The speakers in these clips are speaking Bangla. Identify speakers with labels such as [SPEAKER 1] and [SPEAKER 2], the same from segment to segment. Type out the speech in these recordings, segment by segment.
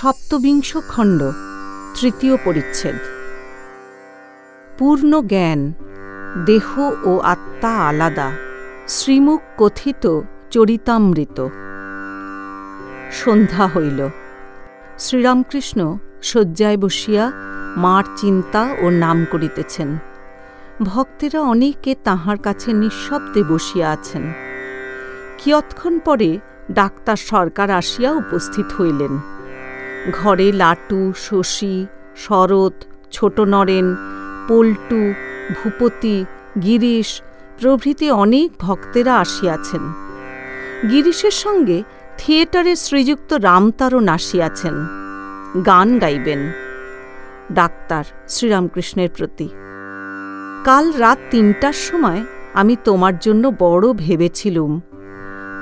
[SPEAKER 1] সপ্তবিংশ খণ্ড, তৃতীয় পরিচ্ছেদ। পূর্ণ জ্ঞান, দেহ ও আত্মা আলাদা, শ্রীমুখ কথিত চরিতামৃত। সন্ধ্যা হইল। শ্রীরামকৃষ্ণ শয্যায় বসিয়া মার চিন্তা ও নাম করিতেছেন। ভক্তেরা অনেকে তাহার কাছে নিঃশব্দে বসিয়া আছেন। কিয়ৎক্ষণ পরে ডাক্তার সরকার আসিয়া উপস্থিত হইলেন। ঘরে লাটু, শশী, শরৎ, ছোট নরেন, পল্টু, ভূপতি, গিরিশ প্রভৃতি অনেক ভক্তেরা আসিয়াছেন। গিরিশের সঙ্গে থিয়েটারে শ্রীযুক্ত রামতারণ আসিয়াছেন গান গাইবেন। ডাক্তার শ্রীরামকৃষ্ণের প্রতি। কাল রাত তিনটার সময় আমি তোমার জন্য বড় ভেবেছিলুম।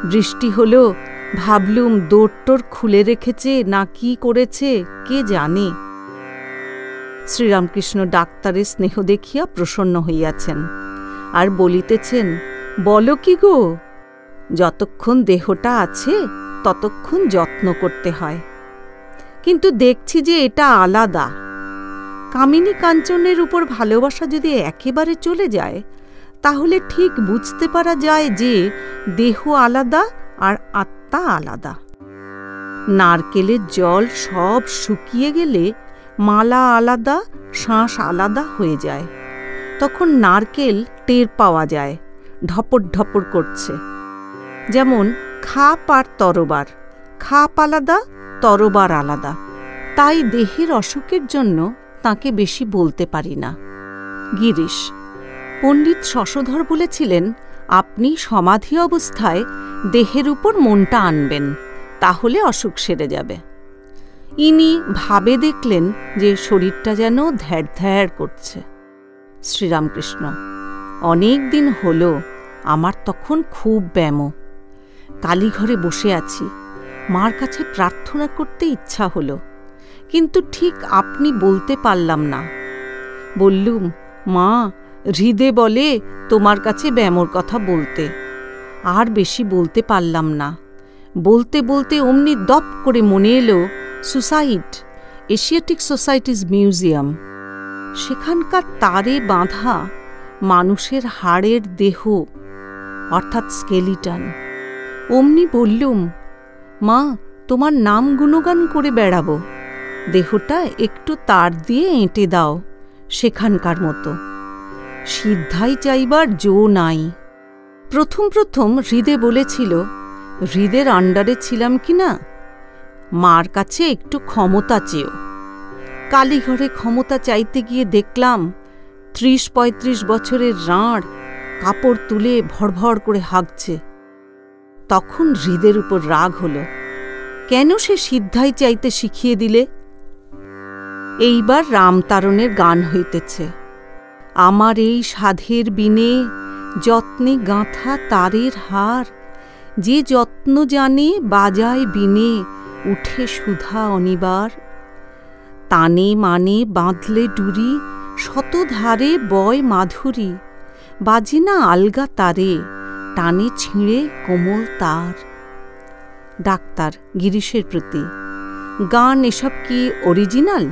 [SPEAKER 1] বৃষ্টি হলো ভাবলুম দোরটোর খুলে রেখেছে না কি করেছে, কে জানে? শ্রীরামকৃষ্ণ ডাক্তারের স্নেহ দেখিয়া প্রসন্ন হইয়াছেন আর বলিতেছেন, বলো কি গো? যতক্ষণ দেহটা আছে, ততক্ষণ যত্ন করতে হয়। কিন্তু দেখছি যে এটা আলাদা। কামিনী কাঞ্চনের উপর ভালোবাসা যদি একেবারে চলে যায়, তাহলে ঠিক বুঝতে পারা যায় যে দেহ আলাদা আর আত্মা আলাদা। নারকেলের জল সব শুকিয়ে গেলে মালা আলাদা শ্বাস আলাদা হয়ে যায়। তখন নারকেল টের পাওয়া যায় ঢপর ঢপর করছে। যেমন খাপ আর তরবার, খাপ আলাদা, তরবার আলাদা। তাই দেহের অসুখের জন্য তাকে বেশি বলতে পারি না। গিরিশ, পণ্ডিত শশধর বলেছিলেন আপনি সমাধি অবস্থায় দেহের উপর মনটা আনবেন, তাহলে অসুখ সেরে যাবে। ইনি ভাবে দেখলেন যে শরীরটা যেন ধ্যার ধ্যার করছে। শ্রীরামকৃষ্ণ, অনেক দিন হল আমার তখন খুব ব্যাম। কালীঘরে বসে আছি। মার কাছে প্রার্থনা করতে ইচ্ছা হলো, কিন্তু ঠিক আপনি বলতে পারলাম না। বললুম, মা হৃদে বলে, তোমার কাছে ব্যামোর কথা বলতে। আর বেশি বলতে পারলাম না। বলতে বলতে অমনি দপ করে মনে এলো, সুসাইড, এশিয়াটিক সোসাইটিজ মিউজিয়াম। সেখানকার তারে বাঁধা মানুষের হাড়ের দেহ, অর্থাৎ স্কেলিটান। অমনি বললুম, মা, তোমার নাম গুণগান করে বেড়াবো। দেহটা একটু তার দিয়ে এঁটে দাও, সেখানকার মতো। সিদ্ধাই চাইবার জো নাই। প্রথম প্রথম হৃদে বলেছিল, হৃদের আন্ডারে ছিলাম কি না? মার কাছে একটু ক্ষমতা চেয়েও কালীঘরে ক্ষমতা চাইতে গিয়ে দেখলাম, ত্রিশ পঁয়ত্রিশ বছরের রাঁড় কাপড় তুলে ভড়ভড় করে হাঁকছে। তখন হৃদের উপর রাগ হল, কেন সে সিদ্ধাই চাইতে শিখিয়ে দিলে? এইবার রামতারণের গান হইতেছে। আমার এই সাধের বিনে যত্নে গাঁথা তারের হার। যে যত্ন জানে বাজায় বিনে, উঠে সুধা অনিবার। তানে মানে বাঁধলে ডুরি শত ধারে বয় মাধুরী। বাজে না আলগা তারে, টানে ছিঁড়ে কোমল তার। ডাক্তার গিরিশের প্রতি, গান এসব কি অরিজিনাল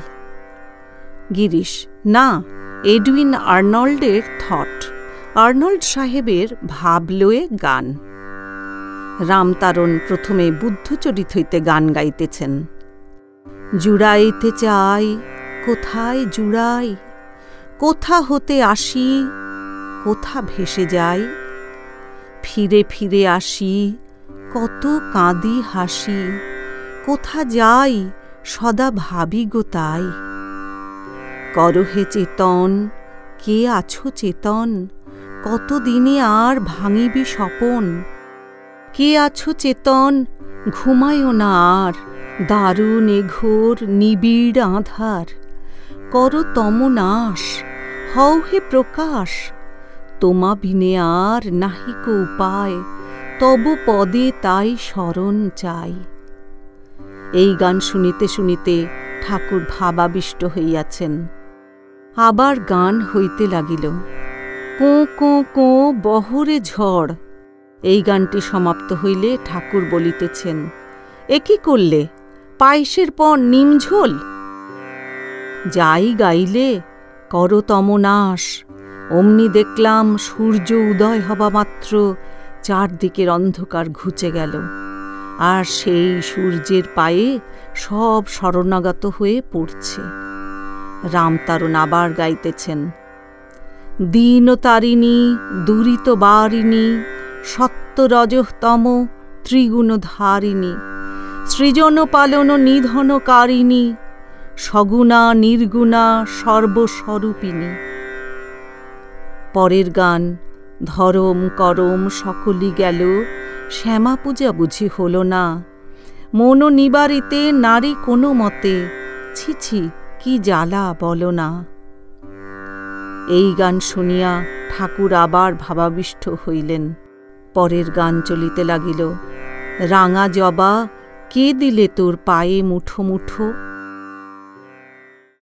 [SPEAKER 1] গিরিশ, না এডউইন আর্নল্ডের থট। আর্নল্ড সাহেবের ভাবলয়ে গান। রামতারণ প্রথমে বুদ্ধচরিত হইতে গান গাইতেছেন। জুড়াইতে চাই, কোথায় জুড়াই? কোথা হতে আসি? কোথা ভেসে যাই? ফিরে ফিরে আসি, কত কাঁদি হাসি। কোথা যাই, সদা ভাবি গো তাই। করহে চেতন? কে আছো চেতন? কত দিনে আর ভাঙিবি স্বপন? কে আছো চেতন? ঘুমায়ও না আর। দারুণ এঘোর নিবিড় আধার। কর তম নাশ। হও হে প্রকাশ। তোমা বিনে আর নাহিক উপায়। তব পদে তাই স্মরণ চাই। এই গান শুনিতে শুনিতে ঠাকুর ভাবাবিষ্ট হইয়াছেন। আবার গান হইতে লাগিল। কোঁ কোঁ কোঁ, বহরে ঝড়। এই গানটি সমাপ্ত হইলে ঠাকুর বলিতেছেন, এ কি করলে? পায়েসের পর নিমঝোল যাই গাইলে করতম নাশ অমনি দেখলাম সূর্য উদয় হবা মাত্র, চারদিকের অন্ধকার ঘুচে গেল। আর সেই সূর্যের পায়ে সব শরণাগত হয়ে পড়ছে। রামতারণ আবার গাইতেছেন। দীন তারিণী, দুরিত বারিণী ত্রিগুণ ধারিণী সৃজন পালন নিধনকারিণী সগুণা নির্গুণা সর্বস্বরূপিণী। পরের গান, ধরম করম সকলই গেল, শ্যামা পূজা বুঝি হল না। মন নিবারিতে নারী কোনো মতে ছিছি কি জ্বালা বলো না। এই গান শুনিয়া ঠাকুর আবার ভাবাবিষ্ট হইলেন। পরের গান চলিতে লাগিল। রাঙা জবা, কে দিলে তোর পায়ে মুঠো মুঠো?